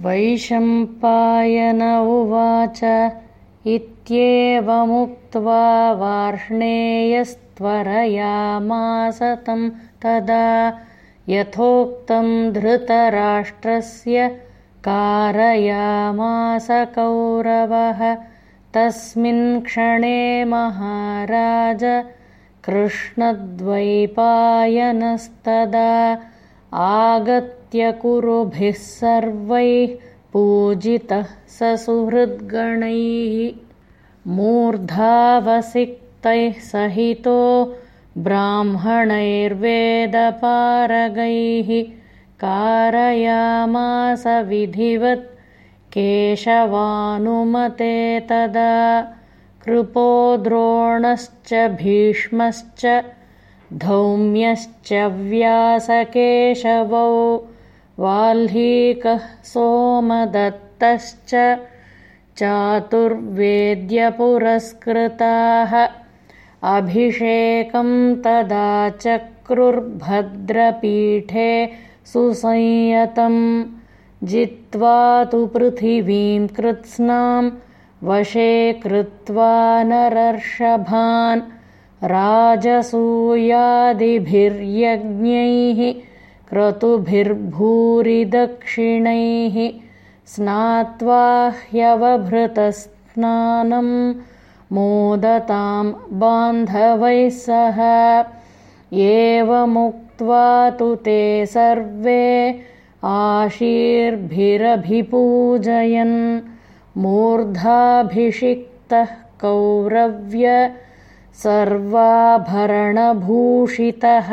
वैशम्पायन उवाच इत्येवमुक्त्वा वार्ष्णेयस्त्वरयामास तं तदा यथोक्तं धृतराष्ट्रस्य कारयामास कौरवः तस्मिन् क्षणे महाराज कृष्णद्वैपायनस्तदा आगत्य कुरुभिः सर्वैः पूजितः स सुहृद्गणैः मूर्धावसिक्तैः सहितो ब्राह्मणैर्वेदपारगैः कारयामास विधिवत् केशवानुमते तदा कृपो द्रोणश्च भीष्मश्च धौम्यश्च व्यासकेशवौ वाल्हीकः सोमदत्तश्च चातुर्वेद्यपुरस्कृताः। अभिषेकं तदा चक्रुर्भद्रपीठे सुसंयतं जित्वा तु पृथिवीं कृत्स्नां वशे कृत्वा नरर्षभान् राजसूयादिभिर्यज्ञैः क्रतुभिर्भूरिदक्षिणैः स्नात्वा ह्यवभृतस्नानं मोदतां बान्धवैः सह। एवमुक्त्वा तु ते सर्वे आशीर्भिरभिपूजयन् मूर्धाभिषिक्तः कौरव्य सर्वाभरणभूषितः